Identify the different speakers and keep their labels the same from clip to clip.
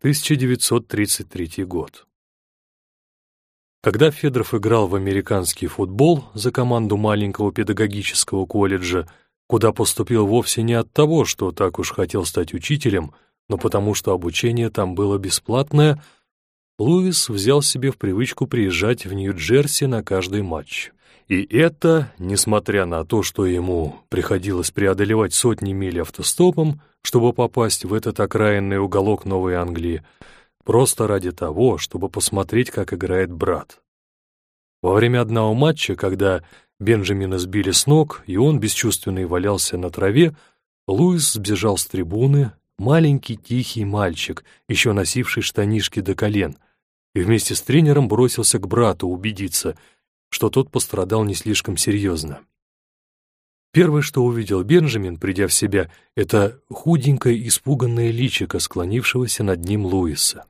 Speaker 1: 1933 год. Когда Федоров играл в американский футбол за команду маленького педагогического колледжа, куда поступил вовсе не от того, что так уж хотел стать учителем, но потому что обучение там было бесплатное, Луис взял себе в привычку приезжать в Нью-Джерси на каждый матч. И это, несмотря на то, что ему приходилось преодолевать сотни миль автостопом, чтобы попасть в этот окраинный уголок Новой Англии, просто ради того, чтобы посмотреть, как играет брат. Во время одного матча, когда Бенджамина сбили с ног, и он, бесчувственный, валялся на траве, Луис сбежал с трибуны, маленький тихий мальчик, еще носивший штанишки до колен, и вместе с тренером бросился к брату убедиться, что тот пострадал не слишком серьезно. Первое, что увидел Бенджамин, придя в себя, это худенькое испуганное личико склонившегося над ним Луиса.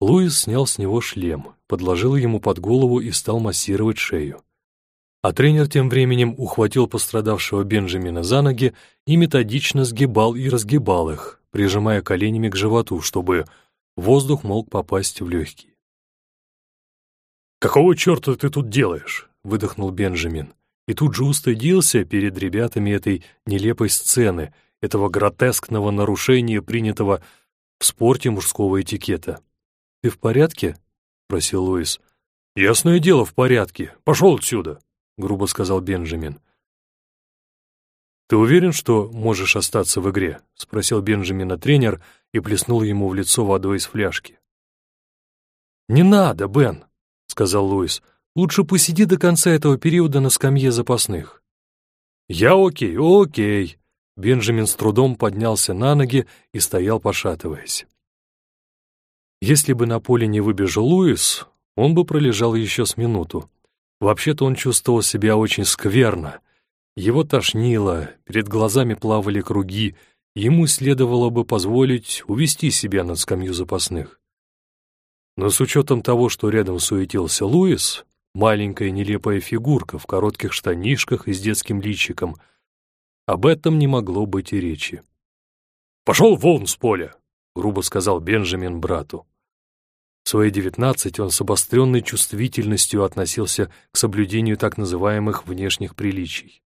Speaker 1: Луис снял с него шлем, подложил ему под голову и стал массировать шею. А тренер тем временем ухватил пострадавшего Бенджамина за ноги и методично сгибал и разгибал их, прижимая коленями к животу, чтобы воздух мог попасть в легкие. «Какого черта ты тут делаешь?» — выдохнул Бенджамин и тут же устыдился перед ребятами этой нелепой сцены, этого гротескного нарушения, принятого в спорте мужского этикета. «Ты в порядке?» — просил Луис. «Ясное дело, в порядке. Пошел отсюда!» — грубо сказал Бенджамин. «Ты уверен, что можешь остаться в игре?» — спросил Бенджамина тренер и плеснул ему в лицо водой из фляжки. «Не надо, Бен!» — сказал Луис. Лучше посиди до конца этого периода на скамье запасных». «Я окей, окей». Бенджамин с трудом поднялся на ноги и стоял, пошатываясь. Если бы на поле не выбежал Луис, он бы пролежал еще с минуту. Вообще-то он чувствовал себя очень скверно. Его тошнило, перед глазами плавали круги, ему следовало бы позволить увести себя на скамью запасных. Но с учетом того, что рядом суетился Луис, маленькая нелепая фигурка в коротких штанишках и с детским личиком. Об этом не могло быть и речи. «Пошел вон с поля!» — грубо сказал Бенджамин брату. В свои девятнадцать он с обостренной чувствительностью относился к соблюдению так называемых внешних приличий.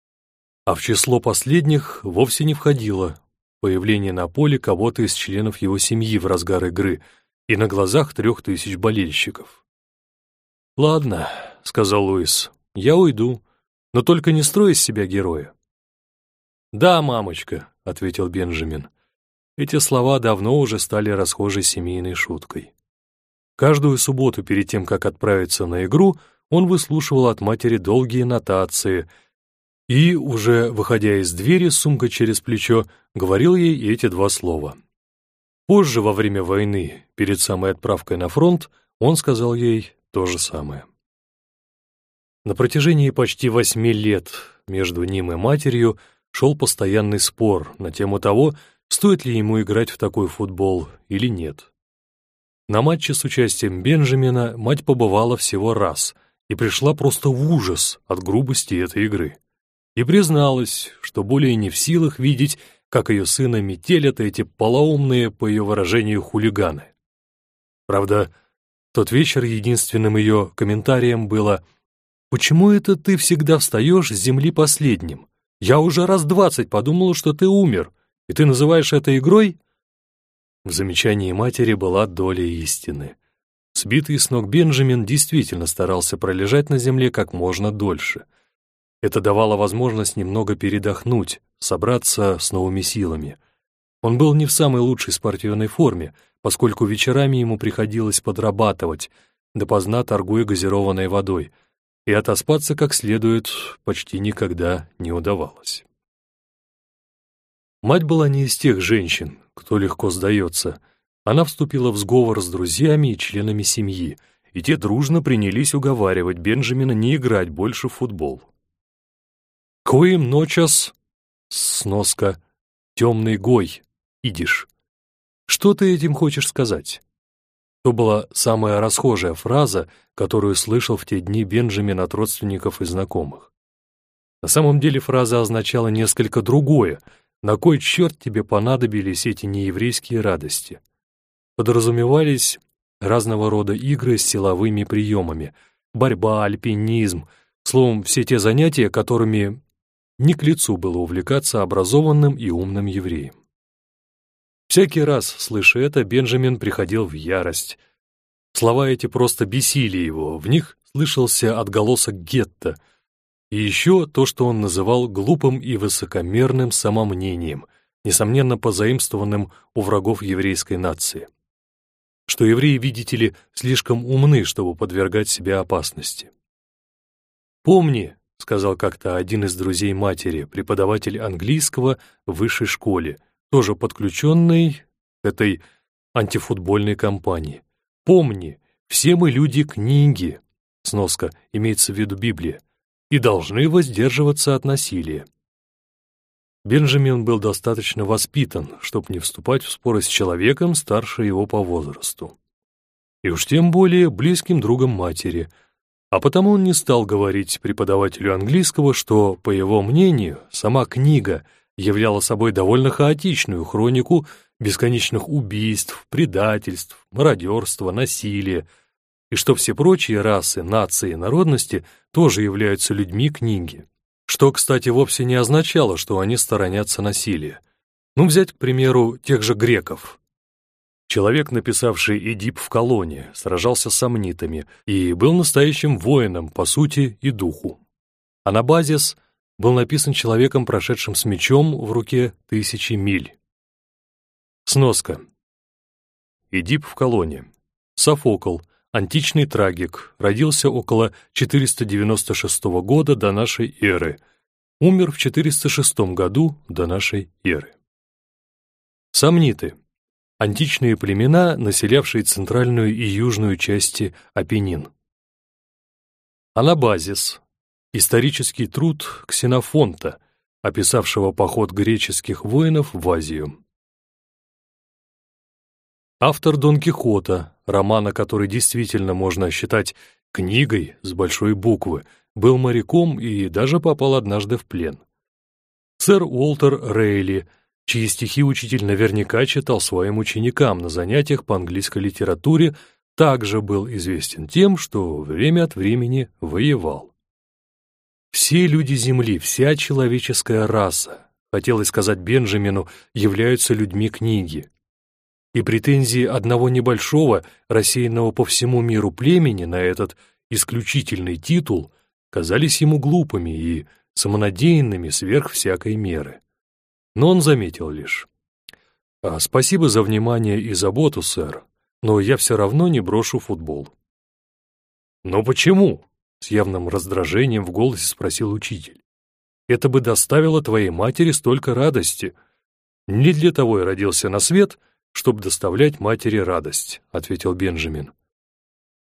Speaker 1: А в число последних вовсе не входило появление на поле кого-то из членов его семьи в разгар игры и на глазах трех тысяч болельщиков. «Ладно», — сказал Луис, — «я уйду, но только не строй из себя героя». «Да, мамочка», — ответил Бенджамин. Эти слова давно уже стали расхожей семейной шуткой. Каждую субботу перед тем, как отправиться на игру, он выслушивал от матери долгие нотации и, уже выходя из двери с сумкой через плечо, говорил ей эти два слова. Позже, во время войны, перед самой отправкой на фронт, он сказал ей то же самое. На протяжении почти восьми лет между ним и матерью шел постоянный спор на тему того, стоит ли ему играть в такой футбол или нет. На матче с участием Бенджамина мать побывала всего раз и пришла просто в ужас от грубости этой игры. И призналась, что более не в силах видеть, как ее сына метелят эти полоумные, по ее выражению, хулиганы. Правда, тот вечер единственным ее комментарием было «Почему это ты всегда встаешь с земли последним? Я уже раз двадцать подумала, что ты умер, и ты называешь это игрой?» В замечании матери была доля истины. Сбитый с ног Бенджамин действительно старался пролежать на земле как можно дольше. Это давало возможность немного передохнуть, собраться с новыми силами. Он был не в самой лучшей спортивной форме, поскольку вечерами ему приходилось подрабатывать, допоздна торгуя газированной водой, и отоспаться как следует почти никогда не удавалось. Мать была не из тех женщин, кто легко сдается. Она вступила в сговор с друзьями и членами семьи, и те дружно принялись уговаривать Бенджамина не играть больше в футбол. «Коим ночас...» Сноска «Темный гой», идиш. Что ты этим хочешь сказать? То была самая расхожая фраза, которую слышал в те дни Бенджамин от родственников и знакомых. На самом деле фраза означала несколько другое. На кой черт тебе понадобились эти нееврейские радости? подразумевались разного рода игры с силовыми приемами, борьба, альпинизм, словом, все те занятия, которыми не к лицу было увлекаться образованным и умным евреем. Всякий раз, слыша это, Бенджамин приходил в ярость. Слова эти просто бесили его, в них слышался отголосок гетто, и еще то, что он называл глупым и высокомерным самомнением, несомненно позаимствованным у врагов еврейской нации. Что евреи, видите ли, слишком умны, чтобы подвергать себя опасности. «Помни», — сказал как-то один из друзей матери, преподаватель английского в высшей школе, тоже подключенный к этой антифутбольной кампании. «Помни, все мы люди книги, сноска, имеется в виду Библия, и должны воздерживаться от насилия. Бенджамин был достаточно воспитан, чтобы не вступать в споры с человеком старше его по возрасту. И уж тем более близким другом матери, а потому он не стал говорить преподавателю английского, что, по его мнению, сама книга являла собой довольно хаотичную хронику бесконечных убийств, предательств, мародерства, насилия, и что все прочие расы, нации и народности тоже являются людьми книги. Что, кстати, вовсе не означало, что они сторонятся насилия. Ну, взять, к примеру, тех же греков. Человек, написавший «Эдип в колонии», сражался с сомнитами и был настоящим воином по сути и духу. Анабазис был написан человеком, прошедшим с мечом в руке тысячи миль. Сноска. Эдип в колонии. Софокл, античный трагик, родился около 496 года до нашей эры, умер в 406 году до нашей эры. Сомниты. Античные племена, населявшие центральную и южную части Апеннин. Анабазис. Исторический труд Ксенофонта, описавшего поход греческих воинов в Азию. Автор Дон Кихота, романа, который действительно можно считать книгой с большой буквы, был моряком и даже попал однажды в плен. Сэр Уолтер Рейли, чьи стихи учитель наверняка читал своим ученикам на занятиях по английской литературе, также был известен тем, что время от времени воевал. Все люди Земли, вся человеческая раса, хотелось сказать Бенджамину, являются людьми книги и претензии одного небольшого, рассеянного по всему миру племени на этот исключительный титул казались ему глупыми и самонадеянными сверх всякой меры. Но он заметил лишь. «А «Спасибо за внимание и заботу, сэр, но я все равно не брошу футбол». «Но почему?» — с явным раздражением в голосе спросил учитель. «Это бы доставило твоей матери столько радости. Не для того я родился на свет, — чтобы доставлять матери радость», — ответил Бенджамин.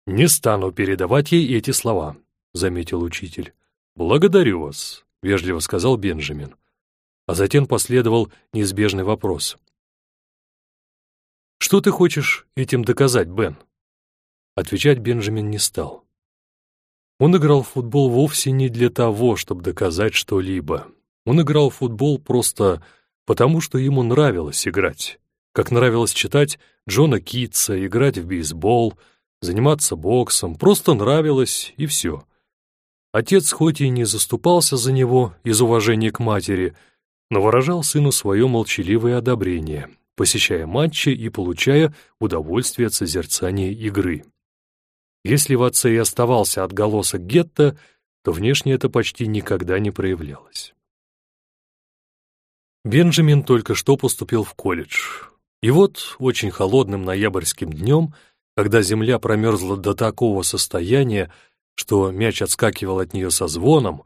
Speaker 1: «Не стану передавать ей эти слова», — заметил учитель. «Благодарю вас», — вежливо сказал Бенджамин. А затем последовал неизбежный вопрос. «Что ты хочешь этим доказать, Бен?» Отвечать Бенджамин не стал. Он играл в футбол вовсе не для того, чтобы доказать что-либо. Он играл в футбол просто потому, что ему нравилось играть как нравилось читать Джона Китса, играть в бейсбол, заниматься боксом, просто нравилось и все. Отец хоть и не заступался за него из уважения к матери, но выражал сыну свое молчаливое одобрение, посещая матчи и получая удовольствие от созерцания игры. Если в отце и оставался отголосок гетто, то внешне это почти никогда не проявлялось. Бенджамин только что поступил в колледж. И вот очень холодным ноябрьским днем, когда земля промерзла до такого состояния, что мяч отскакивал от нее со звоном,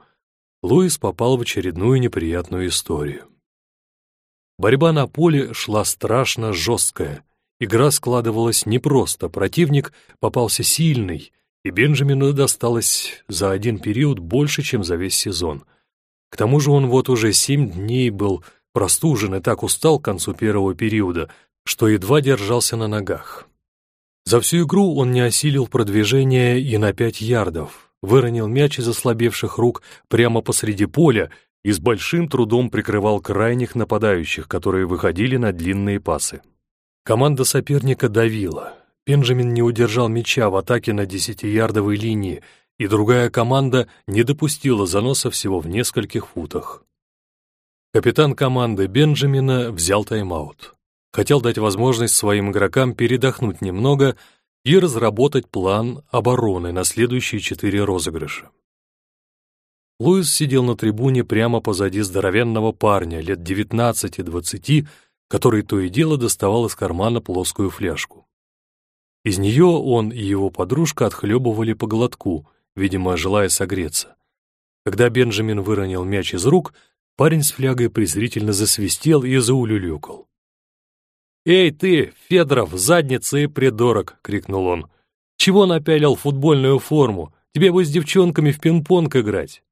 Speaker 1: Луис попал в очередную неприятную историю. Борьба на поле шла страшно жесткая. Игра складывалась непросто, противник попался сильный, и Бенджамину досталось за один период больше, чем за весь сезон. К тому же он вот уже семь дней был простужен и так устал к концу первого периода, что едва держался на ногах. За всю игру он не осилил продвижение и на пять ярдов, выронил мяч из ослабевших рук прямо посреди поля и с большим трудом прикрывал крайних нападающих, которые выходили на длинные пасы. Команда соперника давила. Бенджамин не удержал мяча в атаке на десятиярдовой линии, и другая команда не допустила заноса всего в нескольких футах. Капитан команды Бенджамина взял тайм-аут. Хотел дать возможность своим игрокам передохнуть немного и разработать план обороны на следующие четыре розыгрыша. Луис сидел на трибуне прямо позади здоровенного парня лет 19-20, который то и дело доставал из кармана плоскую фляжку. Из нее он и его подружка отхлебывали по глотку, видимо, желая согреться. Когда Бенджамин выронил мяч из рук, парень с флягой презрительно засвистел и заулюлюкал. «Эй ты, Федоров, задница и придурок!» — крикнул он. «Чего напялил футбольную форму? Тебе бы с девчонками в пинг-понг играть!»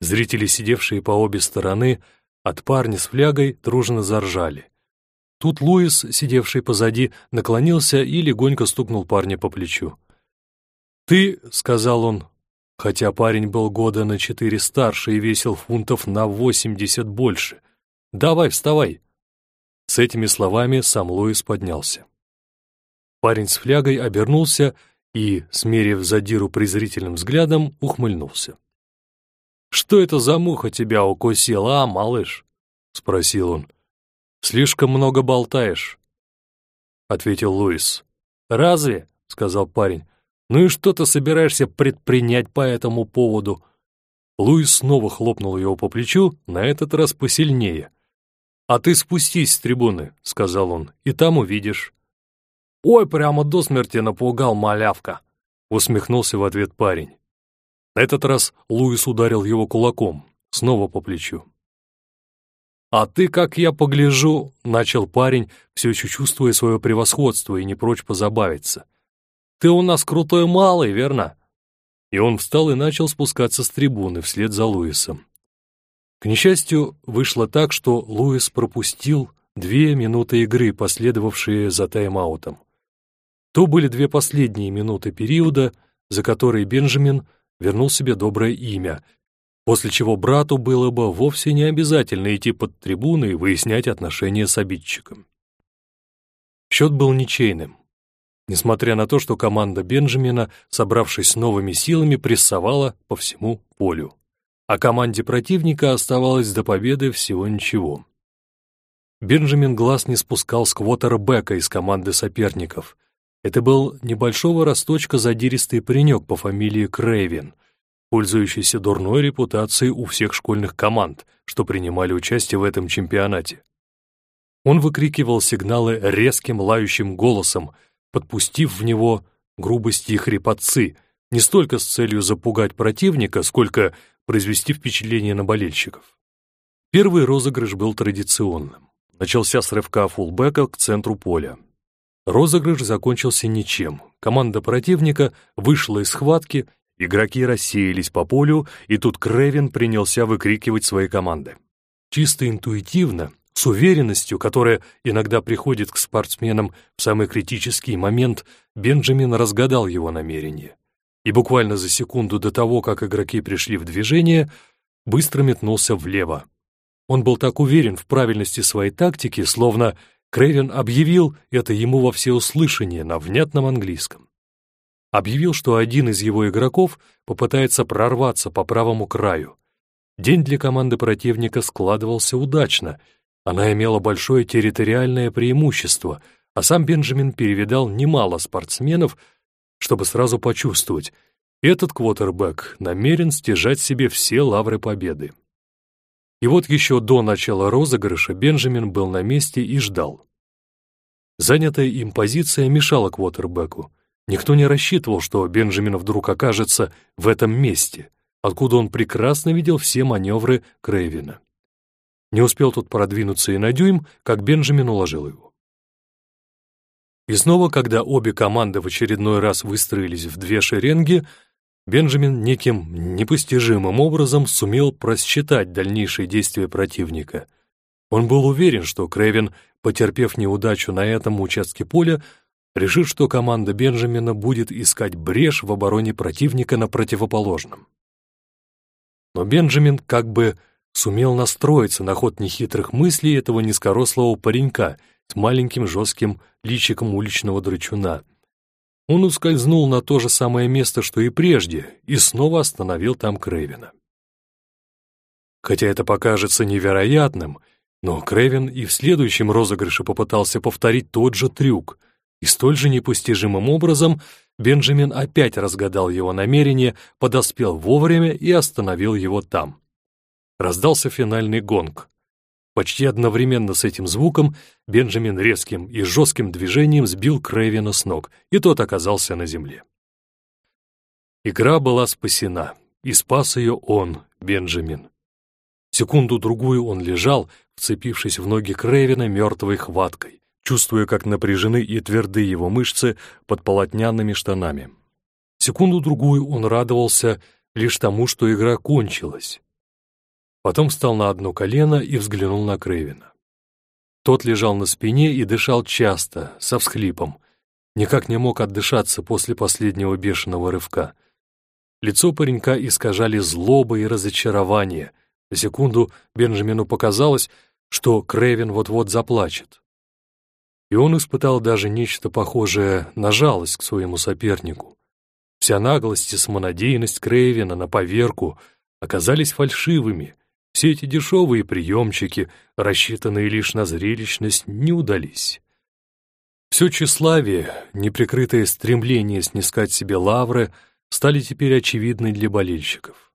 Speaker 1: Зрители, сидевшие по обе стороны, от парня с флягой дружно заржали. Тут Луис, сидевший позади, наклонился и легонько стукнул парня по плечу. «Ты», — сказал он, хотя парень был года на четыре старше и весил фунтов на восемьдесят больше, — «давай, вставай». С этими словами сам Луис поднялся. Парень с флягой обернулся и, смерив задиру презрительным взглядом, ухмыльнулся. «Что это за муха тебя укусила, а, малыш?» — спросил он. «Слишком много болтаешь», — ответил Луис. «Разве?» — сказал парень. «Ну и что ты собираешься предпринять по этому поводу?» Луис снова хлопнул его по плечу, на этот раз посильнее. «А ты спустись с трибуны», — сказал он, — «и там увидишь». «Ой, прямо до смерти напугал малявка», — усмехнулся в ответ парень. На этот раз Луис ударил его кулаком, снова по плечу. «А ты, как я погляжу», — начал парень, все еще чувствуя свое превосходство и не прочь позабавиться. «Ты у нас крутой малый, верно?» И он встал и начал спускаться с трибуны вслед за Луисом. К несчастью, вышло так, что Луис пропустил две минуты игры, последовавшие за тайм-аутом. То были две последние минуты периода, за которые Бенджамин вернул себе доброе имя, после чего брату было бы вовсе не обязательно идти под трибуны и выяснять отношения с обидчиком. Счет был ничейным. Несмотря на то, что команда Бенджамина, собравшись новыми силами, прессовала по всему полю а команде противника оставалось до победы всего ничего. Бенджамин глаз не спускал с квотербека из команды соперников. Это был небольшого росточка задиристый паренек по фамилии Крейвен, пользующийся дурной репутацией у всех школьных команд, что принимали участие в этом чемпионате. Он выкрикивал сигналы резким лающим голосом, подпустив в него грубости и хрипотцы, не столько с целью запугать противника, сколько произвести впечатление на болельщиков. Первый розыгрыш был традиционным. Начался с рывка фулбека к центру поля. Розыгрыш закончился ничем. Команда противника вышла из схватки, игроки рассеялись по полю, и тут Кревин принялся выкрикивать свои команды. Чисто интуитивно, с уверенностью, которая иногда приходит к спортсменам в самый критический момент, Бенджамин разгадал его намерение и буквально за секунду до того, как игроки пришли в движение, быстро метнулся влево. Он был так уверен в правильности своей тактики, словно Крейвен объявил это ему во всеуслышание на внятном английском. Объявил, что один из его игроков попытается прорваться по правому краю. День для команды противника складывался удачно, она имела большое территориальное преимущество, а сам Бенджамин перевидал немало спортсменов, чтобы сразу почувствовать, этот квотербек намерен стяжать себе все лавры победы. И вот еще до начала розыгрыша Бенджамин был на месте и ждал. Занятая им позиция мешала квотербеку. Никто не рассчитывал, что Бенджамин вдруг окажется в этом месте, откуда он прекрасно видел все маневры Крейвина. Не успел тут продвинуться и на дюйм, как Бенджамин уложил его. И снова, когда обе команды в очередной раз выстроились в две шеренги, Бенджамин неким непостижимым образом сумел просчитать дальнейшие действия противника. Он был уверен, что Крэвин, потерпев неудачу на этом участке поля, решит, что команда Бенджамина будет искать брешь в обороне противника на противоположном. Но Бенджамин как бы сумел настроиться на ход нехитрых мыслей этого низкорослого паренька с маленьким жестким личиком уличного драчуна. Он ускользнул на то же самое место, что и прежде, и снова остановил там Крейвена. Хотя это покажется невероятным, но Крейвен и в следующем розыгрыше попытался повторить тот же трюк, и столь же непостижимым образом Бенджамин опять разгадал его намерение, подоспел вовремя и остановил его там. Раздался финальный гонг. Почти одновременно с этим звуком Бенджамин резким и жестким движением сбил Крейвена с ног, и тот оказался на земле. Игра была спасена, и спас ее он, Бенджамин. Секунду-другую он лежал, вцепившись в ноги Крейвена мертвой хваткой, чувствуя, как напряжены и тверды его мышцы под полотняными штанами. Секунду-другую он радовался лишь тому, что игра кончилась. Потом встал на одно колено и взглянул на Крейвена. Тот лежал на спине и дышал часто, со всхлипом. Никак не мог отдышаться после последнего бешеного рывка. Лицо паренька искажали злоба и разочарование. На секунду Бенджамину показалось, что Крейвен вот-вот заплачет. И он испытал даже нечто похожее на жалость к своему сопернику. Вся наглость и самонадеянность Крейвена на поверку оказались фальшивыми — все эти дешевые приемчики, рассчитанные лишь на зрелищность, не удались. Все тщеславие, неприкрытое стремление снискать себе лавры стали теперь очевидны для болельщиков.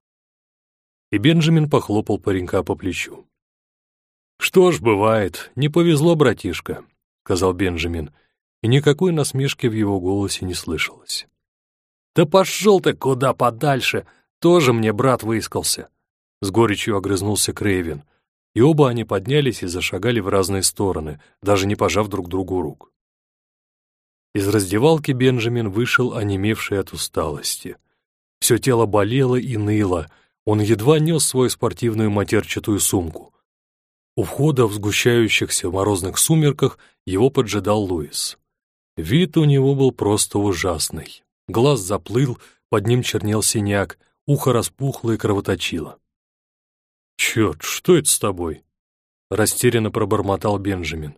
Speaker 1: И Бенджамин похлопал паренька по плечу. «Что ж, бывает, не повезло, братишка», — сказал Бенджамин, и никакой насмешки в его голосе не слышалось. «Да пошел ты куда подальше, тоже мне брат выискался», с горечью огрызнулся Крейвен, и оба они поднялись и зашагали в разные стороны, даже не пожав друг другу рук. Из раздевалки Бенджамин вышел, онемевший от усталости. Все тело болело и ныло, он едва нес свою спортивную матерчатую сумку. У входа в сгущающихся морозных сумерках его поджидал Луис. Вид у него был просто ужасный. Глаз заплыл, под ним чернел синяк, ухо распухло и кровоточило. «Черт, что это с тобой?» — растерянно пробормотал Бенджамин.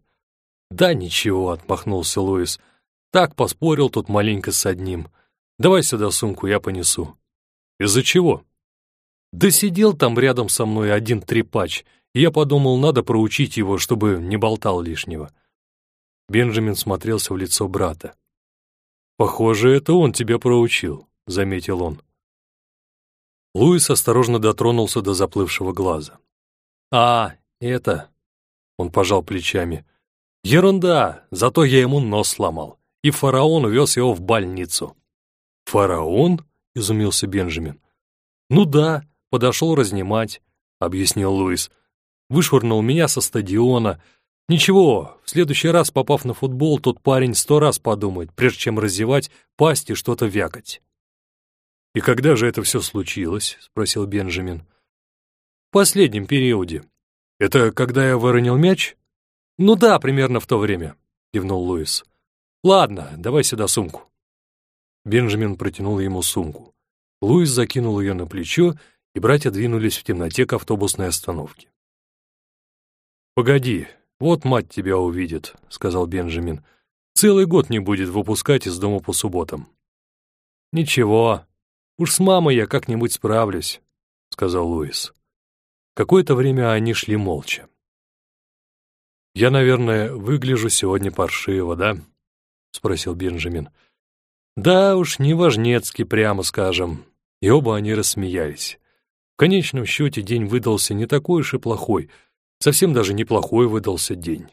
Speaker 1: «Да ничего», — отмахнулся Луис. «Так поспорил тут маленько с одним. Давай сюда сумку, я понесу». «Из-за чего?» «Да сидел там рядом со мной один трепач, и я подумал, надо проучить его, чтобы не болтал лишнего». Бенджамин смотрелся в лицо брата. «Похоже, это он тебя проучил», — заметил он. Луис осторожно дотронулся до заплывшего глаза. «А, это...» Он пожал плечами. «Ерунда, зато я ему нос сломал, и фараон увез его в больницу». «Фараон?» — изумился Бенджамин. «Ну да, подошел разнимать», — объяснил Луис. «Вышвырнул меня со стадиона. Ничего, в следующий раз, попав на футбол, тот парень сто раз подумает, прежде чем раздевать, пасть и что-то вякать». «И когда же это все случилось?» — спросил Бенджамин. «В последнем периоде. Это когда я выронил мяч?» «Ну да, примерно в то время», — кивнул Луис. «Ладно, давай сюда сумку». Бенджамин протянул ему сумку. Луис закинул ее на плечо, и братья двинулись в темноте к автобусной остановке. «Погоди, вот мать тебя увидит», — сказал Бенджамин. «Целый год не будет выпускать из дома по субботам». «Ничего, «Уж с мамой я как-нибудь справлюсь», — сказал Луис. Какое-то время они шли молча. «Я, наверное, выгляжу сегодня паршиво, да?» — спросил Бенджамин. «Да уж, неважнецки, прямо скажем». И оба они рассмеялись. В конечном счете день выдался не такой уж и плохой, совсем даже неплохой выдался день.